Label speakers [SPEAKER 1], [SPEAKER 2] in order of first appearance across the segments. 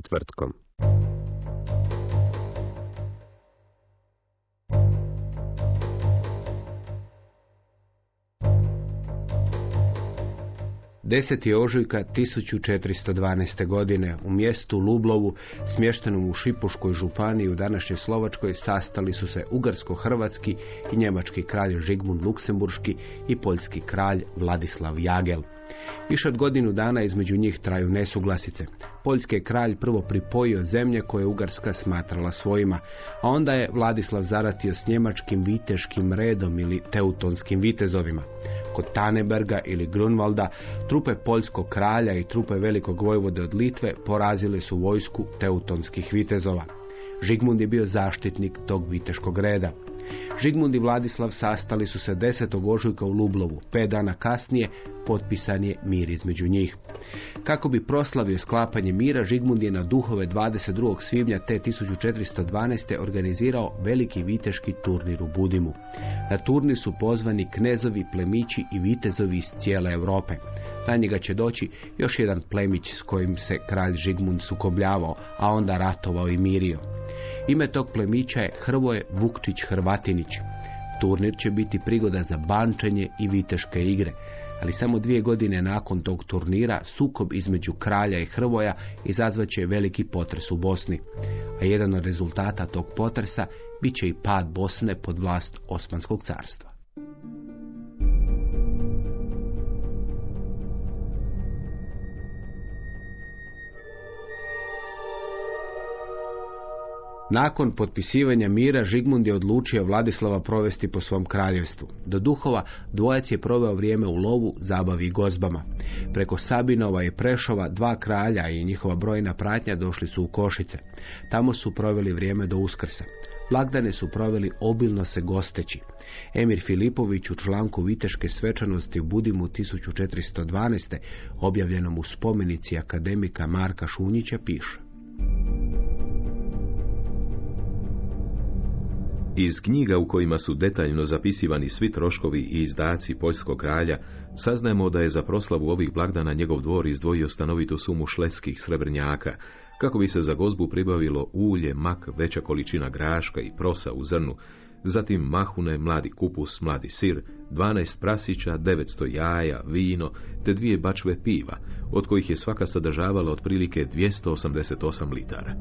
[SPEAKER 1] Četvrtkom.
[SPEAKER 2] Deseti ožujka 1412. godine u mjestu Lublovu, smještenom u Šipuškoj županiji u današnjoj Slovačkoj, sastali su se ugarsko-hrvatski i njemački kralj Žigmund Luksemburški i poljski kralj Vladislav Jagel. Više od godinu dana između njih traju nesuglasice. Poljski je kralj prvo pripojio zemlje koje je Ugarska smatrala svojima, a onda je Vladislav zaratio s njemačkim viteškim redom ili teutonskim vitezovima. Kod Taneberga ili Grunvalda trupe poljskog kralja i trupe velikog vojvode od Litve porazile su vojsku teutonskih vitezova. Žigmund je bio zaštitnik tog viteškog reda. Žigmund i Vladislav sastali su se 10. ožujka u Lublovu. Pet dana kasnije potpisan je mir između njih. Kako bi proslavio sklapanje mira, Žigmund je na duhove 22. svibnja te 1412. organizirao veliki viteški turnir u Budimu. Na turnir su pozvani knezovi, plemići i vitezovi iz cijele Europe. Na njega će doći još jedan plemić s kojim se kralj Žigmund sukobljavao, a onda ratovao i mirio. Ime tog plemića je Hrvoje Vukčić Hrvatinić. Turnir će biti prigoda za bančanje i viteške igre, ali samo dvije godine nakon tog turnira sukob između kralja i Hrvoja izazvaće veliki potres u Bosni. A jedan od rezultata tog potresa bit će i pad Bosne pod vlast Osmanskog carstva. Nakon potpisivanja mira Žigmund je odlučio Vladislava provesti po svom kraljevstvu. Do duhova dvojac je proveo vrijeme u lovu, zabavi i gozbama. Preko Sabinova i Prešova dva kralja i njihova brojna pratnja došli su u Košice. Tamo su proveli vrijeme do Uskrsa. Blagdane su proveli obilno se gosteći. Emir Filipović u članku Viteške svečanosti u Budimu 1412. objavljenom u spomenici akademika Marka Šunjića piše.
[SPEAKER 3] Iz knjiga u kojima su detaljno zapisivani svi troškovi i izdaci poljskog kralja, saznajemo da je za proslavu ovih blagdana njegov dvor izdvojio stanovitu sumu šleskih srebrnjaka, kako bi se za gozbu pribavilo ulje, mak, veća količina graška i prosa u zrnu, zatim mahune, mladi kupus, mladi sir, 12 prasića, 900 jaja, vino, te dvije bačve piva, od kojih je svaka sadržavala otprilike 288 litara.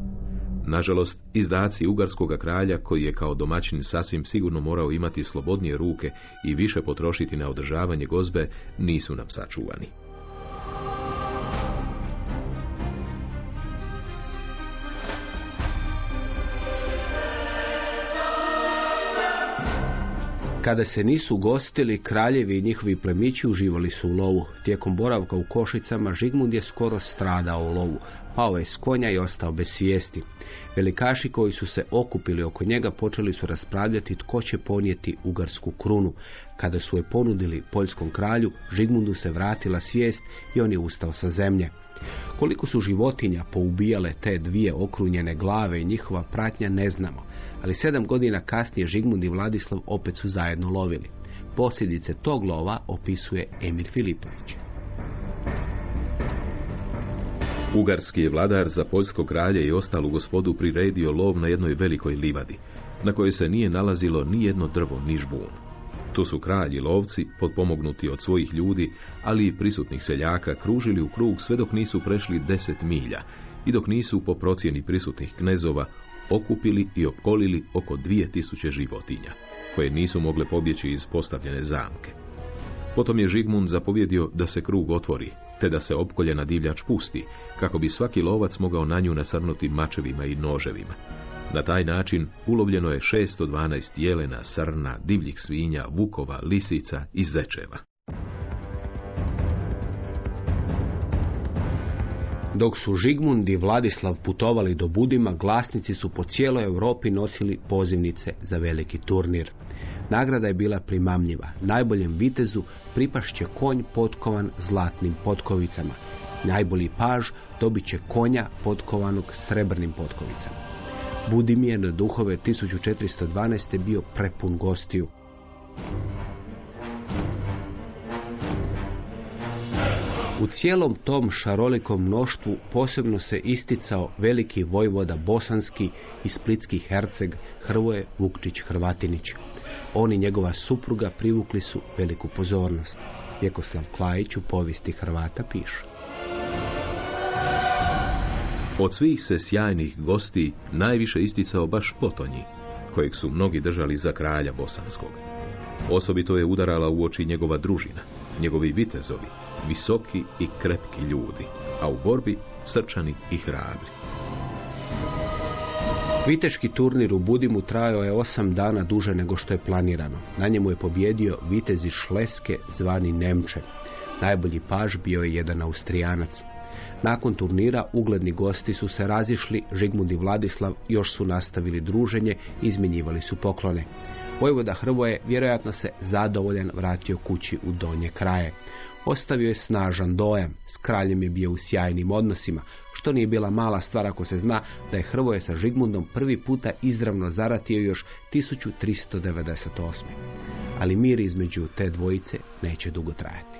[SPEAKER 3] Nažalost, izdaci ugarskog kralja, koji je kao domaćin sasvim sigurno morao imati slobodnije ruke i više potrošiti na održavanje gozbe, nisu nam sačuvani.
[SPEAKER 2] Kada se nisu gostili, kraljevi i njihovi plemići uživali su u lovu. Tijekom boravka u Košicama Žigmund je skoro stradao u lovu. Pao je s konja i ostao bez svijesti. Velikaši koji su se okupili oko njega počeli su raspravljati tko će ponijeti ugarsku krunu. Kada su je ponudili poljskom kralju, Žigmundu se vratila svijest i on je ustao sa zemlje. Koliko su životinja poubijale te dvije okrunjene glave i njihova pratnja ne znamo, ali sedam godina kasnije Žigmund i Vladislav opet su zajedno lovili. Posljedice tog lova opisuje Emir Filipović.
[SPEAKER 3] Ugarski je vladar za poljskog kralja i ostalu gospodu priredio lov na jednoj velikoj livadi, na kojoj se nije nalazilo ni jedno drvo, ni žbun. Tu su kralji lovci, potpomognuti od svojih ljudi, ali i prisutnih seljaka, kružili u krug sve dok nisu prešli deset milja i dok nisu, po procjeni prisutnih knezova, okupili i opkolili oko dvije tisuće životinja, koje nisu mogle pobjeći iz postavljene zamke. Potom je Žigmund zapovjedio da se krug otvori, te da se opkoljena divljač pusti, kako bi svaki lovac mogao na nju nasrnuti mačevima i noževima. Na taj način ulovljeno je 612 jelena, srna, divljih svinja, vukova, lisica i zečeva.
[SPEAKER 2] Dok su Žigmund i Vladislav putovali do Budima, glasnici su po cijeloj Europi nosili pozivnice za veliki turnir. Nagrada je bila primamljiva. Najboljem vitezu pripašće konj potkovan zlatnim potkovicama. Najbolji paž dobit će konja potkovanog srebrnim potkovicama. Budimir na duhove 1412. bio prepun gostiju. U cijelom tom šarolikom mnoštvu posebno se isticao veliki vojvoda bosanski i splitski herceg Hrvoje Vukčić Hrvatinić. On i njegova supruga privukli su veliku pozornost. Vjekoslav Klajić u povijesti Hrvata piše.
[SPEAKER 3] Od svih se sjajnih gosti najviše isticao baš Potonji, kojeg su mnogi držali za kralja bosanskog. Osobito je udarala u oči njegova družina, njegovi vitezovi, visoki i krepki ljudi, a u borbi srčani i hrabri.
[SPEAKER 2] Viteški turnir u Budimu trajao je osam dana duže nego što je planirano. Na njemu je pobjedio vitez iz Šleske zvani Nemče. Najbolji paž bio je jedan Austrijanac. Nakon turnira ugledni gosti su se razišli, Žigmund i Vladislav još su nastavili druženje, izmjenjivali su poklone. Vojvoda Hrvoje vjerojatno se zadovoljan vratio kući u donje kraje. Ostavio je snažan dojam, s kraljem je bio u sjajnim odnosima, što nije bila mala stvar ako se zna da je Hrvoje sa Žigmundom prvi puta izravno zaratio još 1398. Ali mir između te dvojice neće dugo trajati.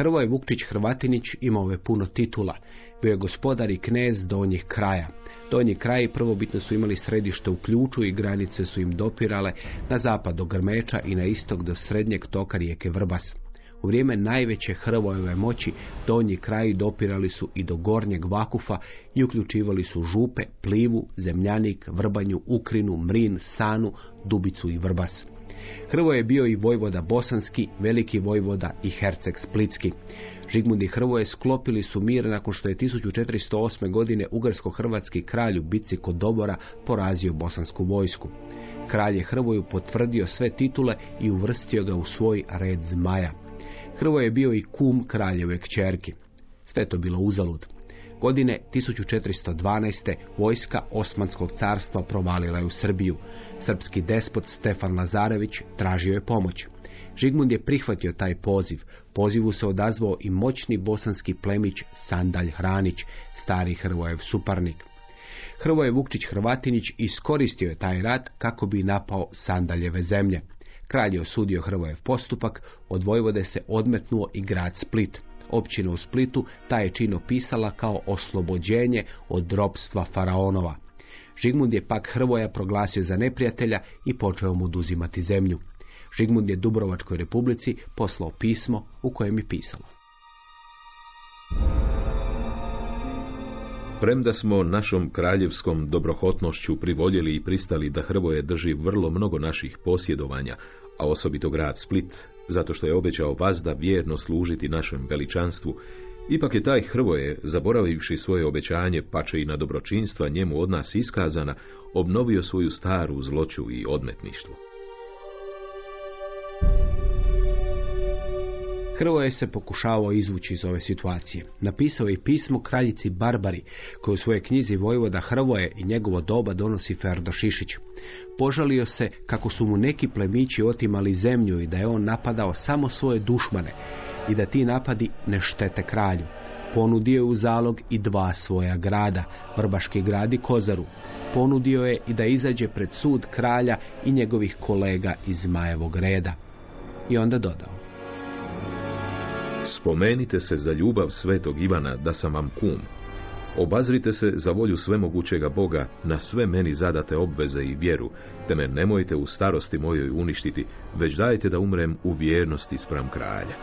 [SPEAKER 2] Hrvoje Vukčić Hrvatinić imao je puno titula. Bio je gospodar i knez donjih kraja. Donji kraji prvobitno su imali središte u ključu i granice su im dopirale na zapad do Grmeča i na istok do srednjeg toka rijeke Vrbas. U vrijeme najveće Hrvojeve moći donji kraji dopirali su i do gornjeg Vakufa i uključivali su Župe, Plivu, Zemljanik, Vrbanju, Ukrinu, Mrin, Sanu, Dubicu i Vrbas. Hrvoje je bio i vojvoda bosanski, veliki vojvoda i herceg splitski. Žigmund i Hrvoje sklopili su mir nakon što je 1408. godine ugarsko-hrvatski kralj u bitci kod Dobora porazio bosansku vojsku. Kralj je Hrvoju potvrdio sve titule i uvrstio ga u svoj red zmaja. Hrvoje je bio i kum kraljeve kćerki. Sve to bilo uzalud. Godine 1412. vojska Osmanskog carstva provalila je u Srbiju. Srpski despot Stefan Lazarević tražio je pomoć. Žigmund je prihvatio taj poziv. Pozivu se odazvao i moćni bosanski plemić Sandalj Hranić, stari Hrvojev suparnik. Hrvoje Vukčić Hrvatinić iskoristio je taj rat kako bi napao Sandaljeve zemlje. Kralj je osudio Hrvojev postupak, od Vojvode se odmetnuo i grad Split. Općina u Splitu taj je čin opisala kao oslobođenje od ropstva faraonova. Žigmund je pak Hrvoja proglasio za neprijatelja i počeo mu oduzimati zemlju. Žigmund je Dubrovačkoj republici poslao pismo u kojem je pisalo.
[SPEAKER 3] Premda smo našom kraljevskom dobrohotnošću privoljeli i pristali da Hrvoje drži vrlo mnogo naših posjedovanja, a osobito grad Split, zato što je obećao vazda vjerno služiti našem veličanstvu, ipak je taj Hrvoje, zaboravivši svoje obećanje, pače i na dobročinstva njemu od nas iskazana, obnovio svoju staru zloću i odmetništvo.
[SPEAKER 2] Hrvoje se pokušavao izvući iz ove situacije. Napisao je pismo kraljici Barbari, koju u svojoj knjizi Vojvoda Hrvoje i njegovo doba donosi Ferdo Šišić. Požalio se kako su mu neki plemići otimali zemlju i da je on napadao samo svoje dušmane i da ti napadi ne štete kralju. Ponudio je u zalog i dva svoja grada, Vrbaški grad i Kozaru. Ponudio je i da izađe pred sud kralja i njegovih kolega iz Majevog reda. I onda dodao.
[SPEAKER 3] Spomenite se za ljubav svetog Ivana da sam vam kum. Obazrite se za volju svemogućega Boga na sve meni zadate obveze i vjeru, te me nemojte u starosti mojoj uništiti, već dajte da umrem u vjernosti spram kralja.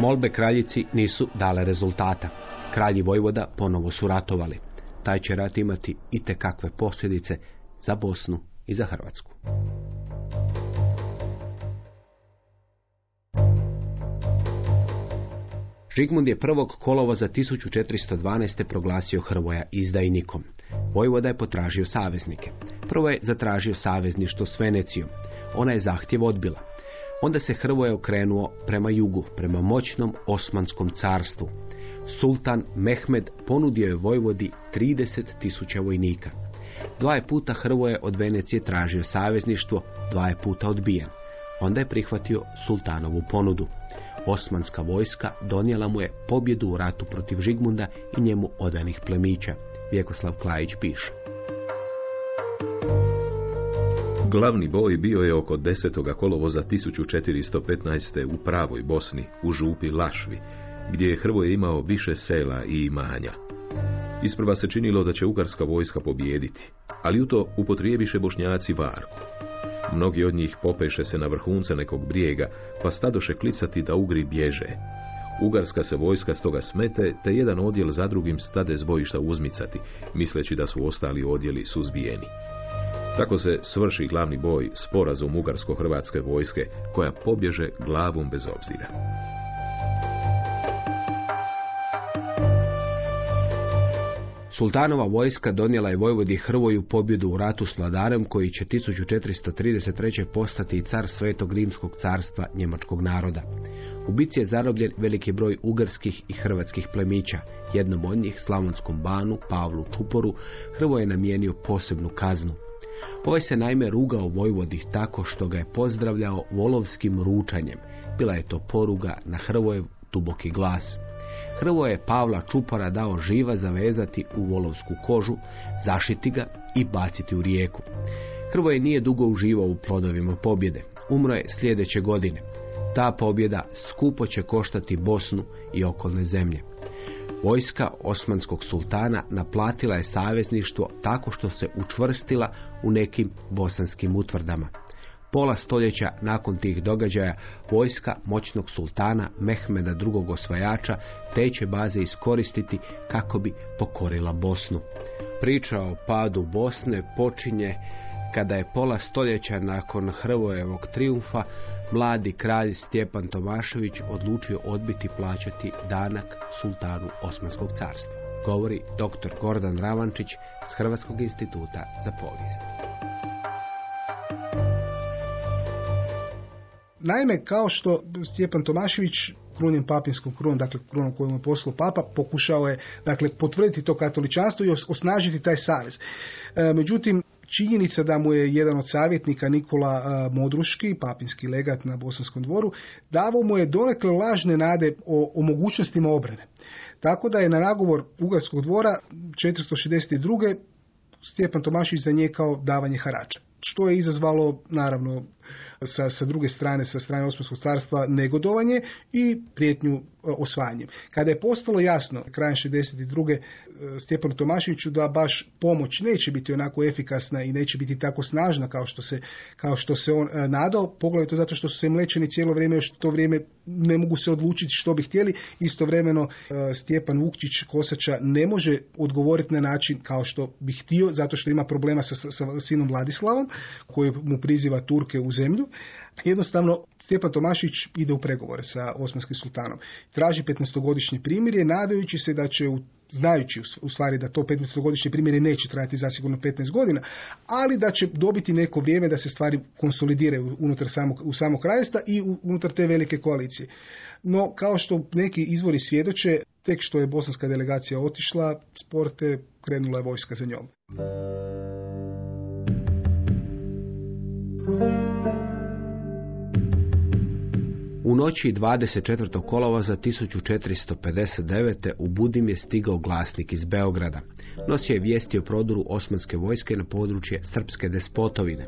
[SPEAKER 2] Molbe kraljici nisu dale rezultata. Kralji Vojvoda ponovo su ratovali. Taj će rat imati i kakve posljedice za Bosnu i za Hrvatsku. Žigmund je prvog kolova za 1412. proglasio Hrvoja izdajnikom. Vojvoda je potražio saveznike. Prvo je zatražio savezništvo s Venecijom. Ona je zahtjev odbila. Onda se Hrvoje okrenuo prema jugu, prema moćnom Osmanskom carstvu. Sultan Mehmed ponudio je Vojvodi 30 tisuća vojnika. Dva je puta Hrvoje od Venecije tražio savezništvo, dva je puta odbijen. Onda je prihvatio sultanovu ponudu. Osmanska vojska donijela mu je pobjedu u ratu protiv Žigmunda i njemu odanih plemića. Vjekoslav Klajić piše.
[SPEAKER 3] Glavni boj bio je oko 10. kolovoza 1415. u pravoj Bosni, u župi Lašvi, gdje je Hrvoje imao više sela i imanja. Isprva se činilo da će ugarska vojska pobijediti, ali u to upotrijebiše bošnjaci varku. Mnogi od njih popeše se na vrhunce nekog brijega, pa stadoše klicati da Ugri bježe. Ugarska se vojska stoga smete, te jedan odjel za drugim stade s bojišta uzmicati, misleći da su ostali odjeli suzbijeni. Tako se svrši glavni boj sporazum ugarsko-hrvatske vojske, koja pobježe glavom bez obzira.
[SPEAKER 2] Sultanova vojska donijela je Vojvodi Hrvoju pobjedu u ratu s Vladarem koji će 1433. postati car Svetog Rimskog carstva njemačkog naroda. U bici je zarobljen veliki broj ugarskih i hrvatskih plemića. Jednom od njih, Slavonskom banu, Pavlu Čuporu, Hrvoje je namijenio posebnu kaznu. Ovaj se naime rugao Vojvodi tako što ga je pozdravljao volovskim ručanjem. Bila je to poruga na Hrvojev duboki glas. Hrvo je Pavla Čupara dao živa zavezati u volovsku kožu, zašiti ga i baciti u rijeku. Hrvoje nije dugo uživao u plodovima pobjede. Umro je sljedeće godine. Ta pobjeda skupo će koštati Bosnu i okolne zemlje. Vojska osmanskog sultana naplatila je savezništvo tako što se učvrstila u nekim bosanskim utvrdama. Pola stoljeća nakon tih događaja vojska moćnog sultana Mehmeda II. osvajača te će baze iskoristiti kako bi pokorila Bosnu. Priča o padu Bosne počinje kada je pola stoljeća nakon Hrvojevog triumfa mladi kralj Stjepan Tomašević odlučio odbiti plaćati danak sultanu Osmanskog carstva. Govori dr. Gordan Ravančić s Hrvatskog instituta za povijest.
[SPEAKER 4] Naime, kao što Stjepan Tomašević krunjem papinskom krunom, dakle krunom koju je poslao papa, pokušao je dakle, potvrditi to katoličanstvo i osnažiti taj savez. E, međutim, činjenica da mu je jedan od savjetnika Nikola e, Modruški, papinski legat na Bosanskom dvoru, davao mu je donekle lažne nade o, o mogućnostima obrane. Tako da je na nagovor Ugarskog dvora 462. Stjepan Tomašić zanijekao davanje harača. Što je izazvalo, naravno, sa, sa druge strane, sa strane Osmanskog carstva negodovanje i prijetnju osvajanjem. Kada je postalo jasno krajem 62. E, Stjepanu Tomaševiću da baš pomoć neće biti onako efikasna i neće biti tako snažna kao što se, kao što se on e, nadao, poglavito zato što su se mlečeni cijelo vrijeme, još to vrijeme ne mogu se odlučiti što bi htjeli, istovremeno Stjepan Vukčić Kosača ne može odgovoriti na način kao što bi htio, zato što ima problema sa, sa sinom Vladislavom, koji mu priziva Turke u zemlju Jednostavno, Stjepan Tomašić ide u pregovore sa Osmanskim sultanom. Traži 15-godišnje primirje, nadajući se da će, znajući u stvari da to 15-godišnje primirje neće trajati zasigurno 15 godina, ali da će dobiti neko vrijeme da se stvari konsolidiraju unutar samog, u samog kraljesta i unutar te velike koalicije. No, kao što neki izvori svjedoče, tek što je bosanska delegacija otišla, sporte, krenula je vojska za njom.
[SPEAKER 2] U noći 24. kolova za 1459. u Budim je stigao glasnik iz Beograda. Nosio je vijesti o prodoru osmanske vojske na područje Srpske despotovine.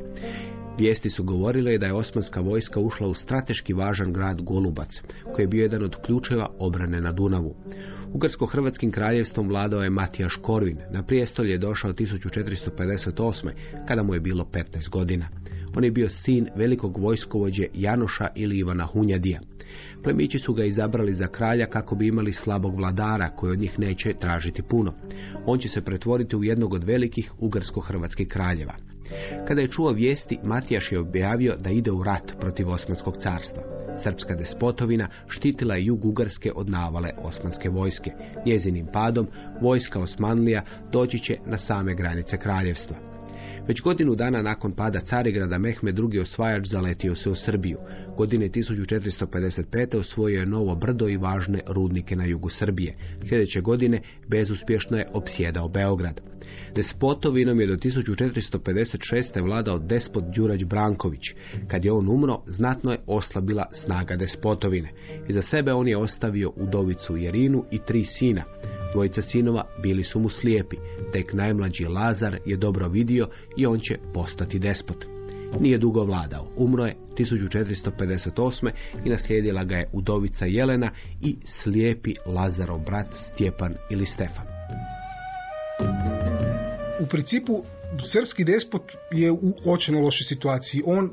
[SPEAKER 2] Vijesti su govorile da je osmanska vojska ušla u strateški važan grad Golubac, koji je bio jedan od ključeva obrane na Dunavu. Ugarsko-hrvatskim kraljevstvom vladao je Matijaš Korvin. Na prijestolje je došao 1458. kada mu je bilo 15 godina. On je bio sin velikog vojskovođe Janoša ili Ivana Hunjadija. Plemići su ga izabrali za kralja kako bi imali slabog vladara koji od njih neće tražiti puno. On će se pretvoriti u jednog od velikih ugarsko-hrvatskih kraljeva. Kada je čuo vijesti, Matijaš je objavio da ide u rat protiv Osmanskog carstva. Srpska despotovina štitila je jug Ugarske od navale Osmanske vojske. Njezinim padom vojska Osmanlija doći će na same granice kraljevstva. Već godinu dana nakon pada Carigrada Mehmed II. osvajač zaletio se u Srbiju. Godine 1455. osvojio je novo brdo i važne rudnike na jugu Srbije. Sljedeće godine bezuspješno je opsjedao Beograd. Despotovinom je do 1456. vladao despot Đurać Branković. Kad je on umro, znatno je oslabila snaga despotovine. Iza sebe on je ostavio udovicu Jerinu i tri sina. Dvojica sinova bili su mu slijepi, tek najmlađi Lazar je dobro vidio i on će postati despot. Nije dugo vladao, umro je 1458. i naslijedila ga je udovica Jelena i slijepi Lazarov brat Stjepan ili Stefan.
[SPEAKER 4] U principu srpski despot je u očeno lošoj situaciji. On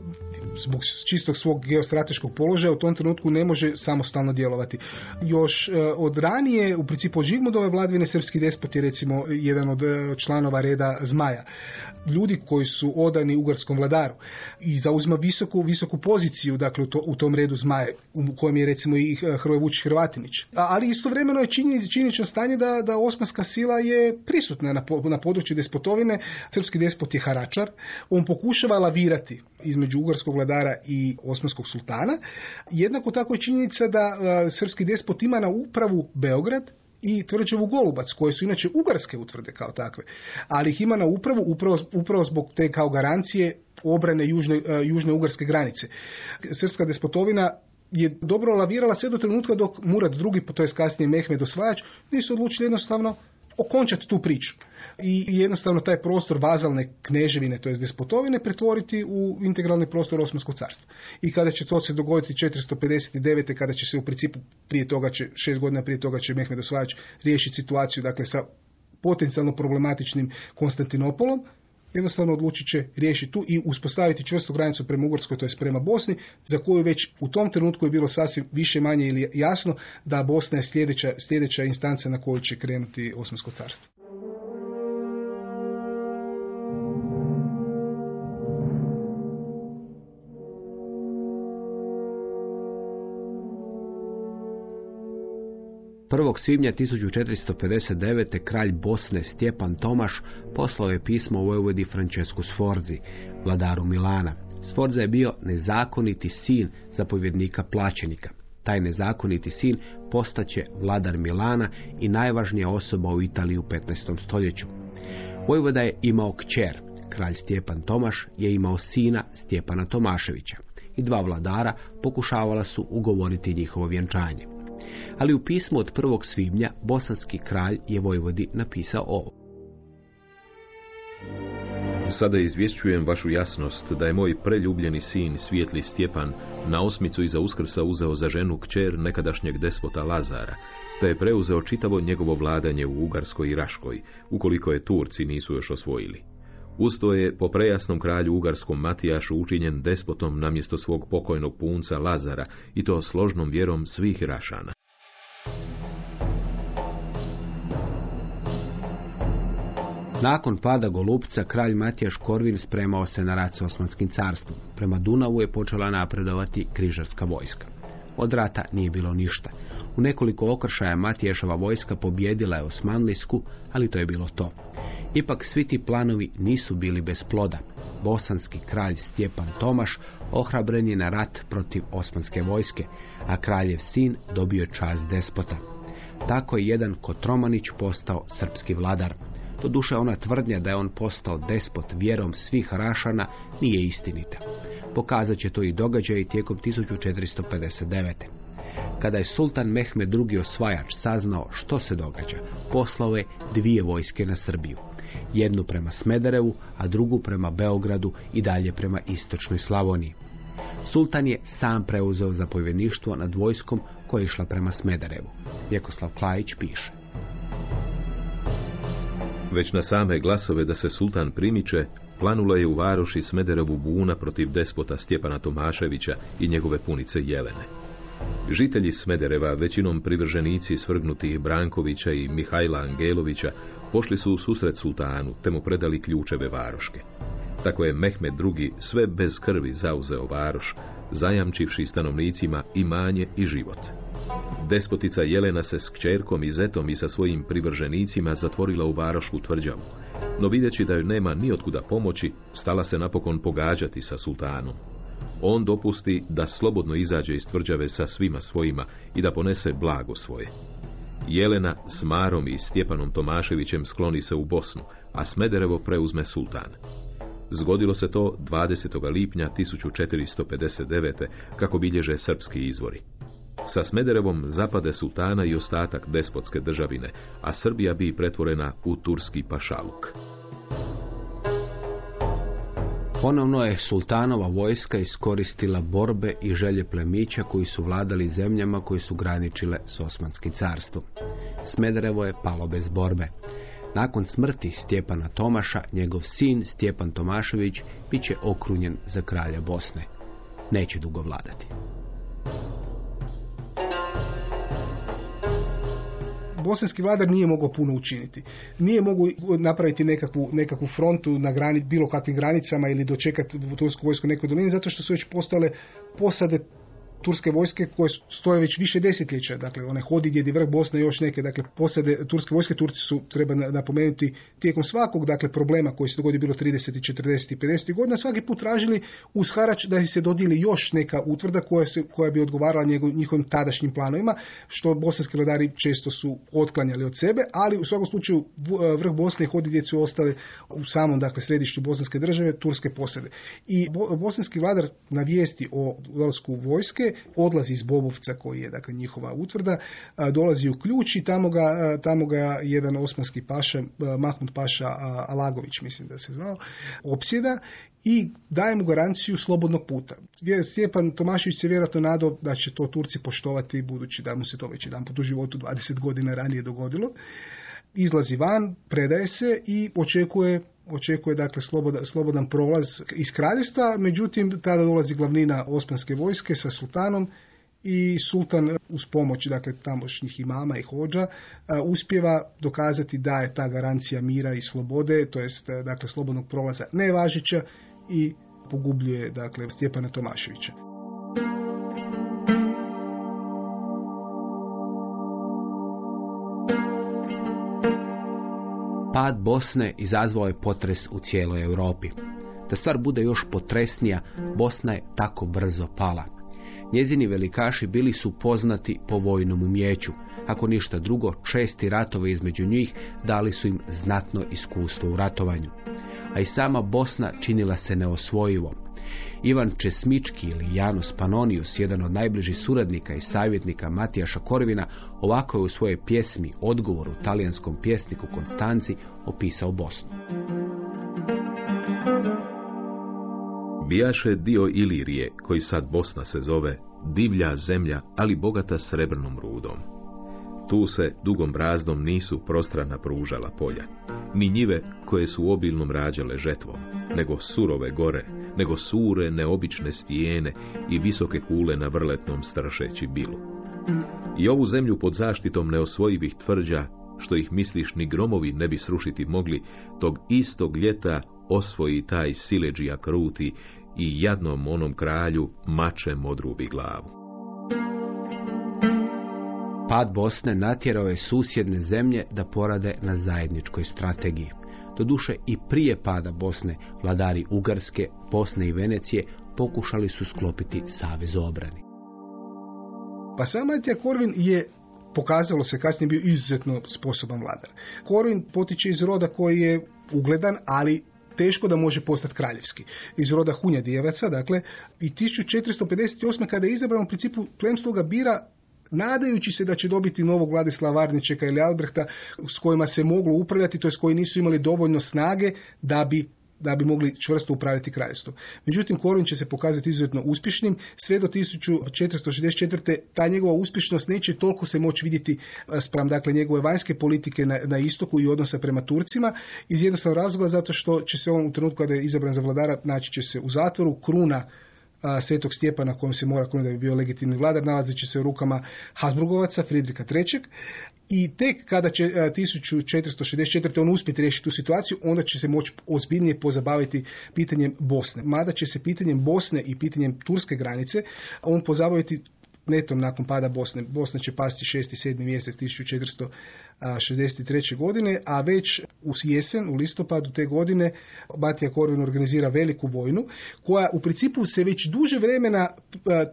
[SPEAKER 4] zbog čistog svog geostrateškog položaja u tom trenutku ne može samostalno djelovati. Još e, od ranije, u principu od Žigmundove vladvine, srpski despot je recimo jedan od e, članova reda Zmaja. Ljudi koji su odani ugarskom vladaru i zauzima visoku, visoku poziciju dakle, u, to, u tom redu Zmaja, u kojem je recimo i e, Hrvoje Vučić Hrvatinić. Ali istovremeno je čini, činično stanje da, da osmanska sila je prisutna na, na području despotovine. Srpski despot je haračar. On pokušava lavirati između ugarskog vladara i osmanskog sultana. Jednako tako je činjenica da e, srpski despot ima na upravu Beograd i tvrđavu Golubac, koje su inače ugarske utvrde kao takve, ali ih ima na upravu upravo, upravo zbog te kao garancije obrane južne, e, južne ugarske granice. Srpska despotovina je dobro lavirala sve do trenutka dok Murad II, to je kasnije Mehmed osvajač, nisu odlučili jednostavno okončati tu priču i jednostavno taj prostor vazalne kneževine, to je despotovine, pretvoriti u integralni prostor Osmanskog carstva. I kada će to se dogoditi 459. kada će se u principu prije toga će, šest godina prije toga će Mehmed Osvajač riješiti situaciju dakle sa potencijalno problematičnim Konstantinopolom, jednostavno odlučit će riješiti tu i uspostaviti čvrstu granicu prema Ugarskoj, to je prema Bosni, za koju već u tom trenutku je bilo sasvim više manje ili jasno da Bosna je sljedeća, sljedeća instanca na koju će krenuti Osmansko carstvo.
[SPEAKER 2] 1. svibnja 1459. kralj Bosne Stjepan Tomaš poslao je pismo u Vojvodi Francesku Sforzi, vladaru Milana. Sforza je bio nezakoniti sin zapovjednika plaćenika. Taj nezakoniti sin postaće vladar Milana i najvažnija osoba u Italiji u 15. stoljeću. Vojvoda je imao kćer, kralj Stjepan Tomaš je imao sina Stjepana Tomaševića i dva vladara pokušavala su ugovoriti njihovo vjenčanje ali u pismu od 1. svibnja bosanski kralj je Vojvodi napisao ovo.
[SPEAKER 3] Sada izvješćujem vašu jasnost da je moj preljubljeni sin Svijetli Stjepan na osmicu iza Uskrsa uzeo za ženu kćer nekadašnjeg despota Lazara, te je preuzeo čitavo njegovo vladanje u Ugarskoj i Raškoj, ukoliko je Turci nisu još osvojili. Usto je po prejasnom kralju Ugarskom Matijašu učinjen despotom namjesto svog pokojnog punca Lazara i to složnom vjerom svih Rašana.
[SPEAKER 2] Nakon pada Golupca, kralj Matijaš Korvin spremao se na rat s Osmanskim carstvom. Prema Dunavu je počela napredovati križarska vojska. Od rata nije bilo ništa. U nekoliko okršaja Matijašova vojska pobjedila je Osmanlijsku, ali to je bilo to. Ipak svi ti planovi nisu bili bez ploda. Bosanski kralj Stjepan Tomaš ohrabren je na rat protiv osmanske vojske, a kraljev sin dobio čast despota. Tako je jedan Kotromanić postao srpski vladar. Doduše ona tvrdnja da je on postao despot vjerom svih Rašana nije istinita. Pokazat će to i događaj tijekom 1459. Kada je sultan Mehmed II. osvajač saznao što se događa, poslao je dvije vojske na Srbiju. Jednu prema Smederevu, a drugu prema Beogradu i dalje prema istočnoj Slavoniji. Sultan je sam preuzeo zapovjedništvo nad vojskom koja je išla prema Smederevu. Vjekoslav Klajić piše.
[SPEAKER 3] Već na same glasove da se sultan primiče, planulo je u varoši Smederevu buna protiv despota Stjepana Tomaševića i njegove punice Jelene. Žitelji Smedereva, većinom privrženici svrgnutih Brankovića i Mihajla Angelovića, pošli su u susret sultanu, te mu predali ključeve varoške. Tako je Mehmed II. sve bez krvi zauzeo varoš, zajamčivši stanovnicima imanje i život. Despotica Jelena se s kćerkom i zetom i sa svojim privrženicima zatvorila u varošku tvrđavu, no videći da joj nema ni otkuda pomoći, stala se napokon pogađati sa sultanom. On dopusti da slobodno izađe iz tvrđave sa svima svojima i da ponese blago svoje. Jelena s Marom i Stjepanom Tomaševićem skloni se u Bosnu, a Smederevo preuzme sultan. Zgodilo se to 20. lipnja 1459. kako bilježe srpski izvori. Sa Smederevom zapade sultana i ostatak despotske državine, a Srbija bi pretvorena u turski pašaluk.
[SPEAKER 2] Ponovno je sultanova vojska iskoristila borbe i želje plemića koji su vladali zemljama koji su graničile s Osmanskim carstvom. Smederevo je palo bez borbe. Nakon smrti Stjepana Tomaša, njegov sin Stjepan Tomašević bit će okrunjen za kralja Bosne. Neće dugo vladati.
[SPEAKER 4] Bosanski vladar nije mogao puno učiniti. Nije mogao napraviti nekakvu, nekakvu frontu na grani, bilo kakvim granicama ili dočekati tursku vojsku nekoj dolini, zato što su već postale posade turske vojske koje stoje već više desetljeća, dakle one Hodigdje, vrh Bosne još neke, dakle posade turske vojske, Turci su, treba napomenuti, tijekom svakog dakle problema koji se dogodi bilo 30, 40 i 50 godina, svaki put tražili uz harač da se dodijeli još neka utvrda koja, se, koja bi odgovarala njihovim tadašnjim planovima, što bosanski vladari često su otklanjali od sebe, ali u svakom slučaju vrh Bosne i Hodigdje su ostale u samom dakle središtu bosanske države, turske posade. I bosanski vladar na vijesti o ulasku vojske odlazi iz Bobovca koji je dakle njihova utvrda, dolazi u ključ i tamo ga, tamo ga jedan osmanski paša, Mahmud paša Alagović mislim da se zvao, opsjeda i daje mu garanciju slobodnog puta. Stjepan Tomašević se vjerojatno nadao da će to Turci poštovati budući da mu se to već jedan u životu 20 godina ranije dogodilo. Izlazi van, predaje se i očekuje očekuje dakle slobodan, slobodan prolaz iz kraljevstva, međutim tada dolazi glavnina osmanske vojske sa sultanom i sultan uz pomoć dakle tamošnjih imama i hođa uspjeva dokazati da je ta garancija mira i slobode, to jest dakle slobodnog prolaza nevažeća i pogubljuje dakle Stjepana Tomaševića.
[SPEAKER 2] Pad Bosne izazvao je potres u cijeloj Europi. Da stvar bude još potresnija, Bosna je tako brzo pala. Njezini velikaši bili su poznati po vojnom umjeću. Ako ništa drugo, česti ratove između njih dali su im znatno iskustvo u ratovanju. A i sama Bosna činila se neosvojivom. Ivan Česmički ili Janus Panonius, jedan od najbližih suradnika i savjetnika Matijaša Korvina, ovako je u svojoj pjesmi Odgovor u talijanskom pjesniku Konstanci opisao Bosnu.
[SPEAKER 3] Bijaše dio Ilirije, koji sad Bosna se zove, divlja zemlja, ali bogata srebrnom rudom. Tu se dugom brazdom nisu prostrana pružala polja, ni njive koje su obilnom rađale žetvom, nego surove gore, nego sure, neobične stijene i visoke kule na vrletnom strašeći bilu. I ovu zemlju pod zaštitom neosvojivih tvrđa, što ih misliš ni gromovi ne bi srušiti mogli, tog istog ljeta osvoji taj sileđija kruti i jadnom onom kralju mačem odrubi glavu.
[SPEAKER 2] Pad Bosne natjerao je susjedne zemlje da porade na zajedničkoj strategiji. Doduše i prije pada Bosne, vladari Ugarske, Bosne i Venecije pokušali su sklopiti savez obrani.
[SPEAKER 4] Pa sam Matija Korvin je pokazalo se kasnije bio izuzetno sposoban vladar. Korvin potiče iz roda koji je ugledan, ali teško da može postati kraljevski. Iz roda Hunjadijevaca, dakle, i 1458. kada je izabran u principu plemstvo ga bira nadajući se da će dobiti novog Vladislava Varničeka ili Albrehta s kojima se moglo upravljati, to koji nisu imali dovoljno snage da bi da bi mogli čvrsto upraviti kraljestvom. Međutim, Korvin će se pokazati izuzetno uspješnim. Sve do 1464. ta njegova uspješnost neće toliko se moći vidjeti spram dakle, njegove vanjske politike na, na istoku i odnosa prema Turcima iz jednostavnog razloga zato što će se on u trenutku kada je izabran za vladara naći će se u zatvoru, kruna Svetog Stjepana kojem se mora kruniti da bi bio legitimni vladar, nalazit će se u rukama Habsburgovaca, Fridrika III. I tek kada će 1464. on uspjeti riješiti tu situaciju, onda će se moći ozbiljnije pozabaviti pitanjem Bosne. Mada će se pitanjem Bosne i pitanjem turske granice on pozabaviti netom nakon pada Bosne. Bosna će pasti 6. i 7. mjesec 1463. godine, a već u jesen, u listopadu te godine, Batija Korvin organizira veliku vojnu, koja u principu se već duže vremena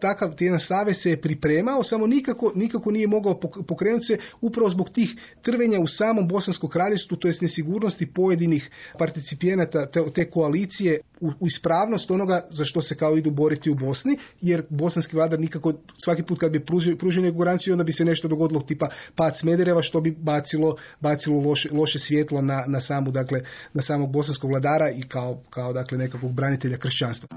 [SPEAKER 4] takav jedan savez se je pripremao, samo nikako, nikako nije mogao pokrenuti se upravo zbog tih trvenja u samom bosanskom kraljestvu, to jest nesigurnosti pojedinih participijenata te, te koalicije u, ispravnost onoga za što se kao idu boriti u Bosni, jer bosanski vladar nikako svaki put kad bi pružio, pružio garanciju, onda bi se nešto dogodilo tipa pad Smedereva, što bi bacilo, bacilo loše, loše svjetlo na, na samu, dakle, na samog bosanskog vladara i kao, kao dakle, nekakvog branitelja kršćanstva.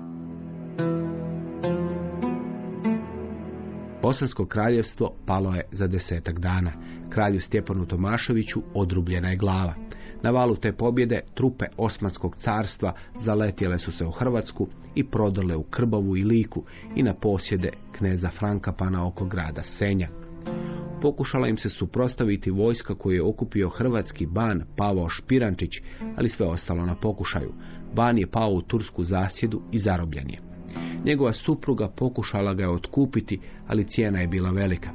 [SPEAKER 2] Bosansko kraljevstvo palo je za desetak dana. Kralju Stjepanu Tomaševiću odrubljena je glava. Na valu te pobjede trupe Osmanskog carstva zaletjele su se u Hrvatsku i prodale u Krbovu i Liku i na posjede kneza Frankapana oko grada Senja. Pokušala im se suprotstaviti vojska koju je okupio hrvatski ban Pavao Špirančić, ali sve ostalo na pokušaju. Ban je pao u tursku zasjedu i zarobljen je. Njegova supruga pokušala ga je otkupiti, ali cijena je bila velika.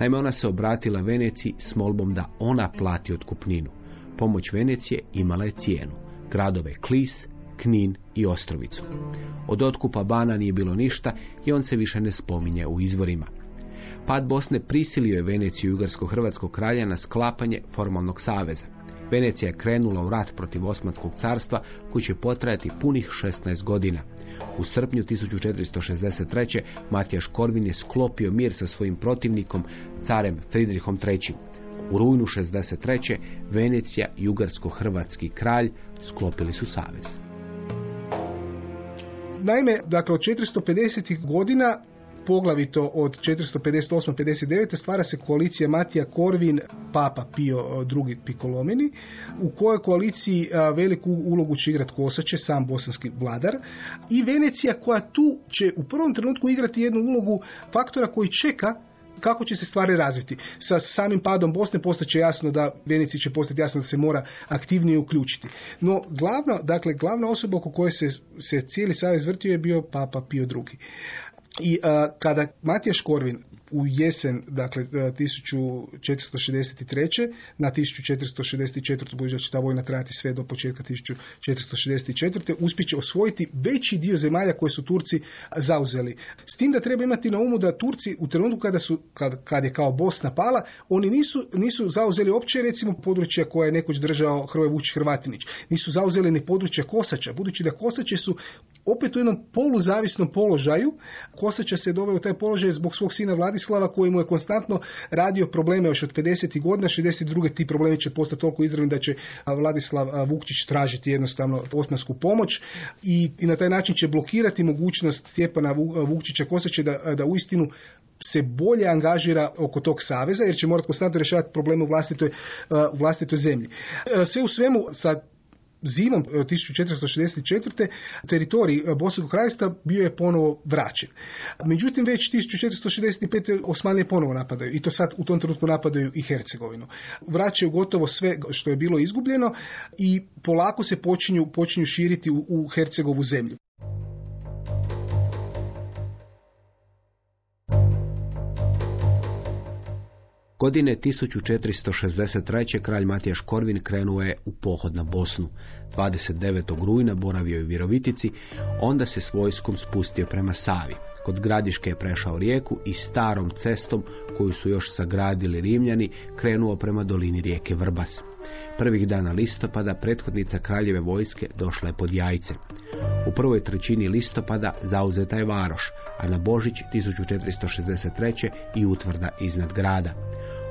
[SPEAKER 2] Naime, ona se obratila Veneciji s molbom da ona plati otkupninu. Pomoć Venecije imala je cijenu. Gradove Klis, Knin i Ostrovicu. Od otkupa bana nije bilo ništa i on se više ne spominje u izvorima. Pad Bosne prisilio je Veneciju Ugarsko-Hrvatskog kralja na sklapanje formalnog saveza. Venecija je krenula u rat protiv Osmanskog carstva koji će potrajati punih 16 godina. U srpnju 1463. Matijaš Korvin je sklopio mir sa svojim protivnikom, carem Fridrihom III. U rujnu 63. Venecija i Ugarsko-Hrvatski kralj sklopili su savez.
[SPEAKER 4] Naime, dakle od 450. godina poglavito od 458-59. stvara se koalicija Matija Korvin, Papa Pio II. Pikolomeni, u kojoj koaliciji veliku ulogu će igrati Kosače, sam bosanski vladar, i Venecija koja tu će u prvom trenutku igrati jednu ulogu faktora koji čeka kako će se stvari razviti. Sa samim padom Bosne postaće jasno da Veneciji će postati jasno da se mora aktivnije uključiti. No glavna, dakle, glavna osoba oko koje se, se cijeli savez vrtio je bio Papa Pio II. I kada Matija Škorvin u jesen, dakle 1463. na 1464. budući da će ta vojna trajati sve do početka 1464. uspjeće osvojiti veći dio zemalja koje su Turci zauzeli. S tim da treba imati na umu da Turci u trenutku kada, su, kad, kad je kao Bosna pala, oni nisu, nisu zauzeli opće recimo područja koje je nekoć držao Hrvoje Vučić Hrvatinić. Nisu zauzeli ni područja Kosača, budući da Kosače su opet u jednom poluzavisnom položaju. Kosača se doveo u taj položaj zbog svog sina Vladislava koji mu je konstantno radio probleme još od 50. godina, 62. ti problemi će postati toliko izravni da će Vladislav Vukčić tražiti jednostavno osmansku pomoć i, i na taj način će blokirati mogućnost Stjepana Vukčića Kosače da, da uistinu se bolje angažira oko tog saveza jer će morati konstantno rješavati probleme u vlastitoj, u vlastitoj zemlji. Sve u svemu sa zimom 1464. teritorij Bosanskog krajstva bio je ponovo vraćen. Međutim, već 1465. Osmanije ponovo napadaju i to sad u tom trenutku napadaju i Hercegovinu. Vraćaju gotovo sve što je bilo izgubljeno i polako se počinju, počinju širiti u, u Hercegovu zemlju.
[SPEAKER 2] Godine 1463. kralj Matijaš Korvin krenuo je u pohod na Bosnu. 29. rujna boravio je u Virovitici, onda se s vojskom spustio prema Savi. Kod Gradiške je prešao rijeku i starom cestom koju su još sagradili Rimljani krenuo prema dolini rijeke Vrbas. Prvih dana listopada prethodnica kraljeve vojske došla je pod jajce. U prvoj trećini listopada zauzeta je Varoš, a na Božić 1463. i utvrda iznad grada.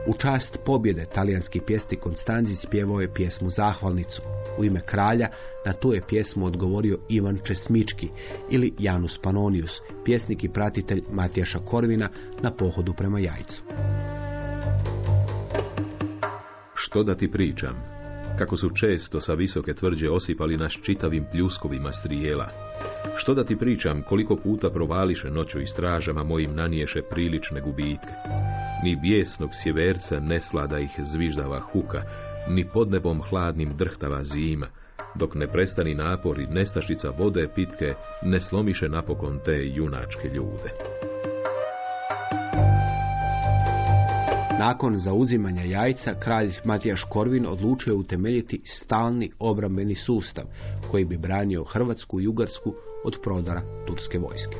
[SPEAKER 2] U čast pobjede talijanski pjesnik Konstanzi spjevao je pjesmu Zahvalnicu. U ime kralja na tu je pjesmu odgovorio Ivan Česmički ili Janus Panonius, pjesnik i pratitelj Matijaša Korvina na pohodu prema jajcu.
[SPEAKER 3] Što da ti pričam? Kako su često sa visoke tvrđe osipali nas čitavim pljuskovima strijela. Što da ti pričam, koliko puta provališe noću i stražama mojim naniješe prilične gubitke. Ni bijesnog sjeverca ne slada ih zviždava huka, ni pod nebom hladnim drhtava zima, dok ne prestani napor i nestašica vode pitke ne slomiše napokon te junačke ljude.
[SPEAKER 2] Nakon zauzimanja jajca, kralj Matijaš Korvin odlučio utemeljiti stalni obrambeni sustav koji bi branio Hrvatsku i Ugarsku od prodora turske vojske.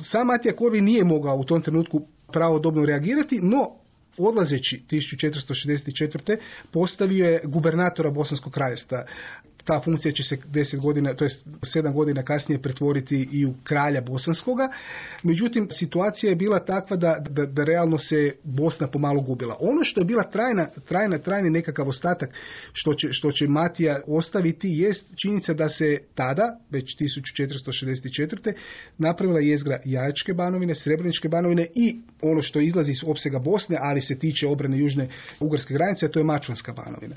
[SPEAKER 4] Sam Matija Korvin nije mogao u tom trenutku pravodobno reagirati, no odlazeći 1464. postavio je gubernatora Bosanskog kraljevstva ta funkcija će se deset godina, to jest sedam godina kasnije pretvoriti i u kralja bosanskoga. Međutim, situacija je bila takva da, da, da realno se Bosna pomalo gubila. Ono što je bila trajna, trajna, trajni nekakav ostatak što će, što će Matija ostaviti jest činjenica da se tada, već 1464. napravila jezgra Jajačke banovine, Srebreničke banovine i ono što izlazi iz opsega Bosne, ali se tiče obrane južne ugarske granice, a to je Mačvanska banovina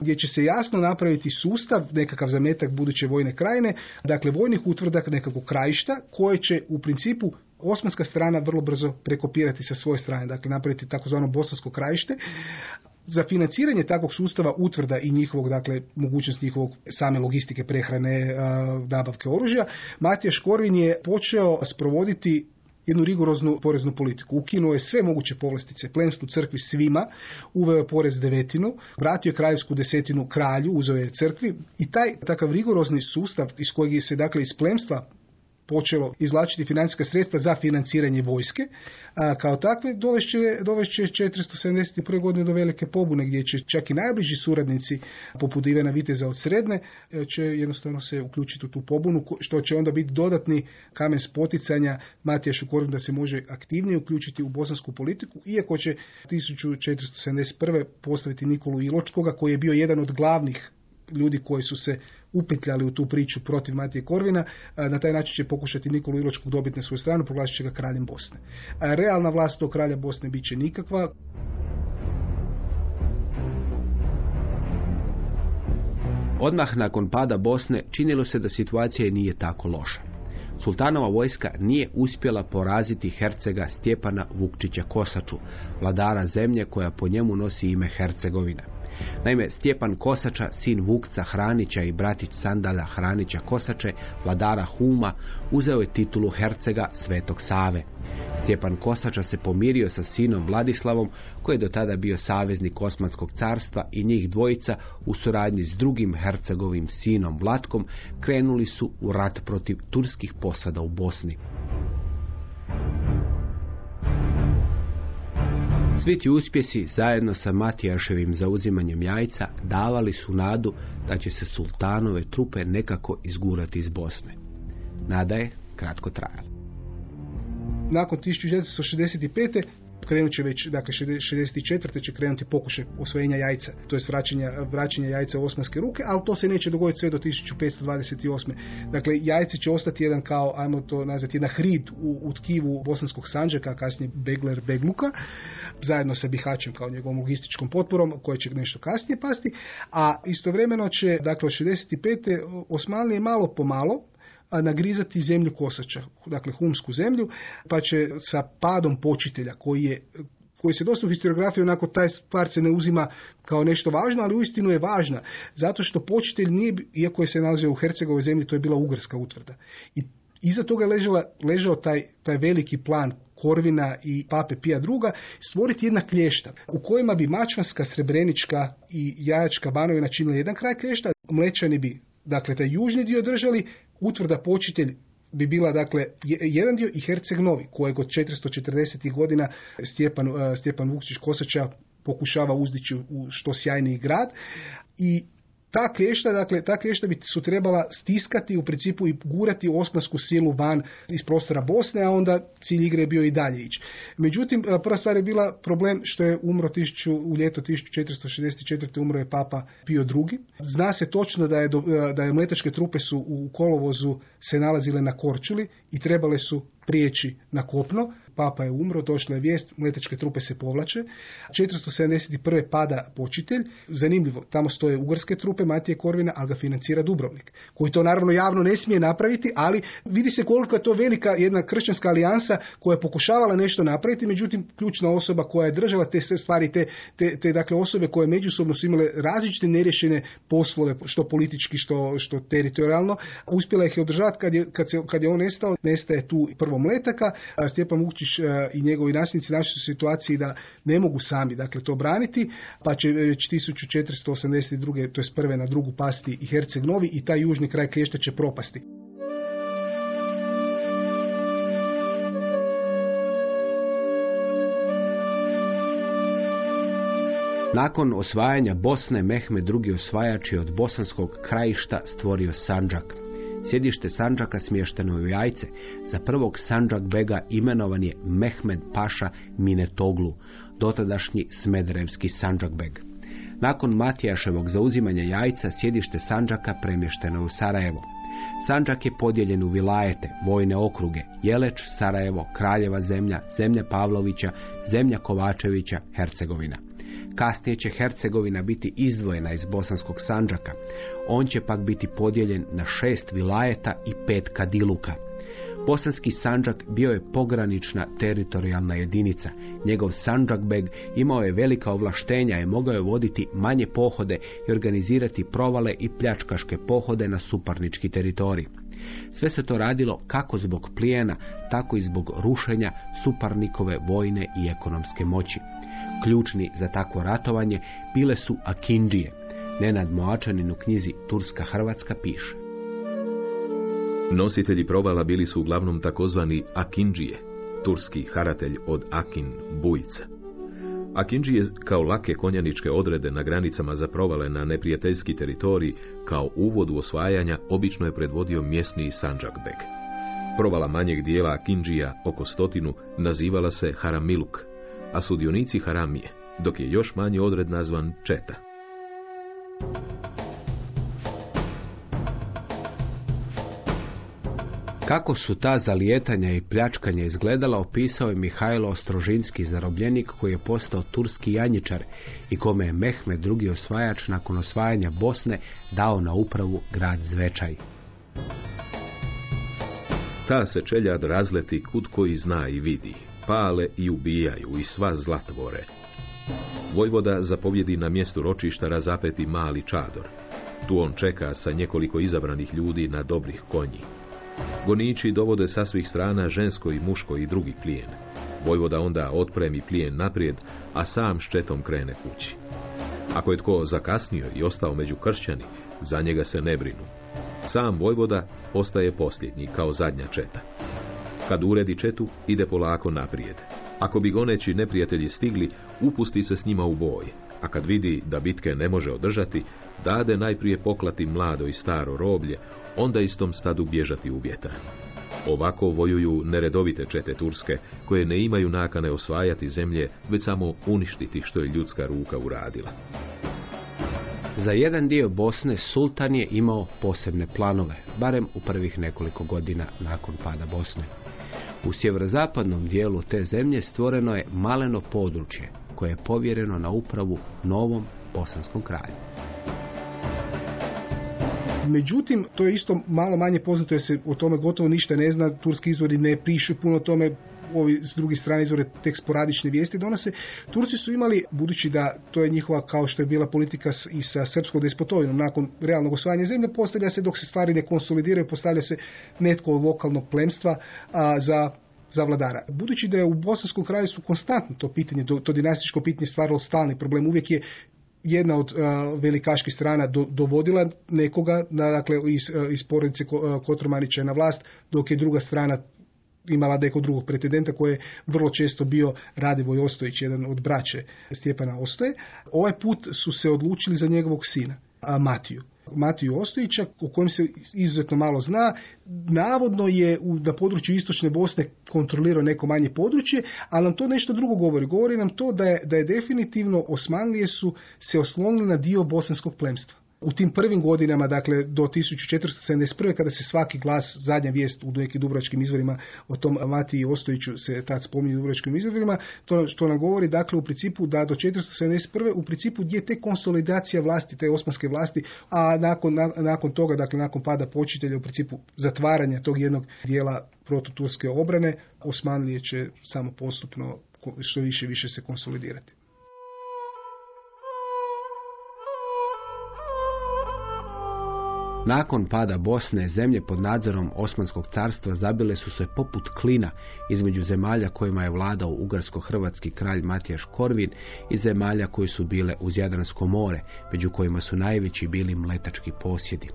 [SPEAKER 4] gdje će se jasno napraviti sustav, nekakav zametak buduće vojne krajine, dakle vojnih utvrdak nekakvog krajišta koje će u principu osmanska strana vrlo brzo prekopirati sa svoje strane, dakle napraviti takozvano bosansko krajište. Za financiranje takvog sustava utvrda i njihovog, dakle, mogućnost njihovog same logistike, prehrane, nabavke oružja, Matija Škorvin je počeo sprovoditi jednu rigoroznu poreznu politiku. Ukinuo je sve moguće povlastice plemstvu crkvi svima, uveo je porez devetinu, vratio je kraljevsku desetinu kralju, uzeo je crkvi i taj takav rigorozni sustav iz kojeg se dakle iz plemstva počelo izvlačiti financijska sredstva za financiranje vojske, a kao takve dovešće, dovešće 471. godine do velike pobune gdje će čak i najbliži suradnici poput Ivana Viteza od Sredne e, će jednostavno se uključiti u tu pobunu što će onda biti dodatni kamen spoticanja Matija Šukorin da se može aktivnije uključiti u bosansku politiku iako će 1471. postaviti Nikolu Iločkoga koji je bio jedan od glavnih ljudi koji su se upetljali u tu priču protiv Matije Korvina, na taj način će pokušati Nikolu Iločkog dobiti na svoju stranu, proglasit će ga kraljem Bosne. Realna vlast tog kralja Bosne bit će nikakva.
[SPEAKER 2] Odmah nakon pada Bosne činilo se da situacija nije tako loša. Sultanova vojska nije uspjela poraziti Hercega Stjepana Vukčića Kosaču, vladara zemlje koja po njemu nosi ime Hercegovina. Naime, Stjepan Kosača, sin Vukca Hranića i bratić Sandala Hranića Kosače, vladara Huma, uzeo je titulu hercega Svetog Save. Stjepan Kosača se pomirio sa sinom Vladislavom, koji je do tada bio saveznik Osmanskog carstva i njih dvojica u suradnji s drugim hercegovim sinom Vlatkom krenuli su u rat protiv turskih posada u Bosni. Svi ti uspjesi zajedno sa Matijaševim zauzimanjem jajca davali su nadu da će se sultanove trupe nekako izgurati iz Bosne. Nada je kratko trajala.
[SPEAKER 4] Nakon 1465 krenut će već, dakle 64. će krenuti pokušaj osvojenja jajca, to je vraćanja, vraćanja jajca u osmanske ruke, ali to se neće dogoditi sve do 1528. Dakle, jajce će ostati jedan kao, ajmo to nazvati, jedna hrid u, u tkivu bosanskog sanđaka, kasnije Begler Begluka, zajedno sa Bihaćem kao njegovom logističkom potporom, koje će nešto kasnije pasti, a istovremeno će, dakle, od 65. Osmanlije malo po malo, nagrizati zemlju kosača, dakle humsku zemlju, pa će sa padom počitelja koji je koji se dosta u historiografiji onako taj stvar se ne uzima kao nešto važno, ali uistinu je važna, zato što počitelj nije, iako je se nalazio u Hercegovoj zemlji, to je bila ugarska utvrda. I iza toga je ležala, ležao taj, taj veliki plan Korvina i Pape Pija II. stvoriti jedna klješta u kojima bi Mačvanska, Srebrenička i Jajačka banovina činili jedan kraj klješta, Mlečani bi dakle taj južni dio držali, utvrda počitelj bi bila dakle jedan dio i Herceg Novi kojeg od 440. godina Stjepan, Stjepan Vukčić Kosača pokušava uzdići u što sjajniji grad i ta kešta, dakle, ta kešta bi su trebala stiskati u principu i gurati osmansku silu van iz prostora Bosne, a onda cilj igre je bio i dalje ići. Međutim, prva stvar je bila problem što je umro tisuću, u ljeto 1464. umro je papa Pio II. Zna se točno da je, da je mletačke trupe su u kolovozu se nalazile na Korčuli i trebale su prijeći na kopno. Papa je umro, došla je vijest, mletačke trupe se povlače. 471. pada počitelj. Zanimljivo, tamo stoje ugarske trupe Matije Korvina, ali ga financira Dubrovnik. Koji to naravno javno ne smije napraviti, ali vidi se koliko je to velika jedna kršćanska alijansa koja je pokušavala nešto napraviti, međutim ključna osoba koja je držala te sve stvari, te, te, te dakle osobe koje međusobno su imale različite nerješene poslove, što politički, što, što teritorijalno, uspjela ih je održavati kad je, kad, se, kad je on nestao, nestaje tu prvo mletaka, a Stjepan Vukčić e, i njegovi nasljednici našli su situaciji da ne mogu sami dakle to braniti, pa će već 1482. to je prve na drugu pasti i Herceg Novi i taj južni kraj Klješta će propasti.
[SPEAKER 2] Nakon osvajanja Bosne, Mehmed II. osvajač je od bosanskog krajišta stvorio Sanđak. Sjedište Sanđaka smješteno je u jajce. Za prvog Sanđak bega imenovan je Mehmed Paša Minetoglu, dotadašnji Smederevski Sanđak beg. Nakon Matijaševog zauzimanja jajca sjedište Sanđaka premješteno je u Sarajevo. Sanđak je podijeljen u vilajete, vojne okruge, Jeleć, Sarajevo, Kraljeva zemlja, zemlja Pavlovića, zemlja Kovačevića, Hercegovina. Kasnije će Hercegovina biti izdvojena iz Bosanskog Sanđaka. On će pak biti podijeljen na šest vilajeta i pet kadiluka. Bosanski Sanđak bio je pogranična teritorijalna jedinica. Njegov Sanđakbeg imao je velika ovlaštenja i mogao je voditi manje pohode i organizirati provale i pljačkaške pohode na suparnički teritorij. Sve se to radilo kako zbog plijena, tako i zbog rušenja suparnikove vojne i ekonomske moći. Ključni za takvo ratovanje bile su Akindžije. Nenad Moačanin u knjizi Turska Hrvatska piše.
[SPEAKER 3] Nositelji provala bili su uglavnom takozvani Akindžije, turski haratelj od Akin, bujca. Akindžije kao lake konjaničke odrede na granicama za provale na neprijateljski teritorij kao uvod u osvajanja obično je predvodio mjesni Sanđakbek. Provala manjeg dijela Akindžija, oko stotinu, nazivala se Haramiluk, a sudionici Haramije, dok je još manji odred nazvan Četa.
[SPEAKER 2] Kako su ta zalijetanja i pljačkanja izgledala opisao je Mihajlo Ostrožinski zarobljenik koji je postao turski janjičar i kome je Mehmed drugi osvajač nakon osvajanja Bosne dao na upravu grad Zvečaj.
[SPEAKER 3] Ta se čeljad razleti kud koji zna i vidi, pale i ubijaju i sva zlatvore. Vojvoda zapovjedi na mjestu ročišta razapeti mali čador. Tu on čeka sa nekoliko izabranih ljudi na dobrih konji. Goniči dovode sa svih strana žensko i muško i drugi plijen. Vojvoda onda otpremi plijen naprijed, a sam ščetom krene kući. Ako je tko zakasnio i ostao među kršćani, za njega se ne brinu. Sam Vojvoda ostaje posljednji, kao zadnja četa. Kad uredi četu, ide polako naprijed. Ako bi goneći neprijatelji stigli, upusti se s njima u boj, a kad vidi da bitke ne može održati, dade najprije poklati mlado i staro roblje, onda istom stadu bježati u vjetar. Ovako vojuju neredovite čete Turske, koje ne imaju nakane osvajati zemlje, već samo uništiti što je ljudska ruka uradila.
[SPEAKER 2] Za jedan dio Bosne sultan je imao posebne planove, barem u prvih nekoliko godina nakon pada Bosne. U sjeverozapadnom dijelu te zemlje stvoreno je maleno područje koje je povjereno na upravu novom bosanskom kralju.
[SPEAKER 4] Međutim, to je isto malo manje poznato jer se o tome gotovo ništa ne zna, turski izvori ne pišu puno o tome, ovi s druge strane izvore tek sporadične vijesti donose. Turci su imali, budući da to je njihova, kao što je bila politika i sa srpskom despotovinom, nakon realnog osvajanja zemlje, postavlja se dok se stvari ne konsolidiraju, postavlja se netko od lokalnog plemstva a, za za vladara. Budući da je u Bosanskom kraljevstvu konstantno to pitanje, to dinastičko pitanje stvaralo stalni problem, uvijek je jedna od velikaških strana dovodila nekoga, dakle iz, iz porodice Kotromanića na vlast, dok je druga strana imala nekog drugog pretendenta koji je vrlo često bio Radivoj Ostojić, jedan od braće Stjepana Ostoje. Ovaj put su se odlučili za njegovog sina. Matiju. Matiju Ostojića, o kojem se izuzetno malo zna, navodno je u, na području istočne Bosne kontrolirao neko manje područje, ali nam to nešto drugo govori. Govori nam to da je, da je definitivno Osmanlije su se oslonili na dio bosanskog plemstva u tim prvim godinama, dakle do 1471. kada se svaki glas, zadnja vijest u nekim dubrovačkim izvorima o tom Matiji Ostojiću se tad spominje u dubrovačkim izvorima, to što nam govori dakle u principu da do 471. u principu je te konsolidacija vlasti, te osmanske vlasti, a nakon, nakon toga, dakle nakon pada počitelja u principu zatvaranja tog jednog dijela protuturske obrane, Osmanlije će samo postupno što više više se konsolidirati.
[SPEAKER 2] Nakon pada Bosne, zemlje pod nadzorom Osmanskog carstva zabile su se poput klina između zemalja kojima je vladao ugarsko-hrvatski kralj Matijaš Korvin i zemalja koji su bile uz Jadransko more, među kojima su najveći bili mletački posjedi.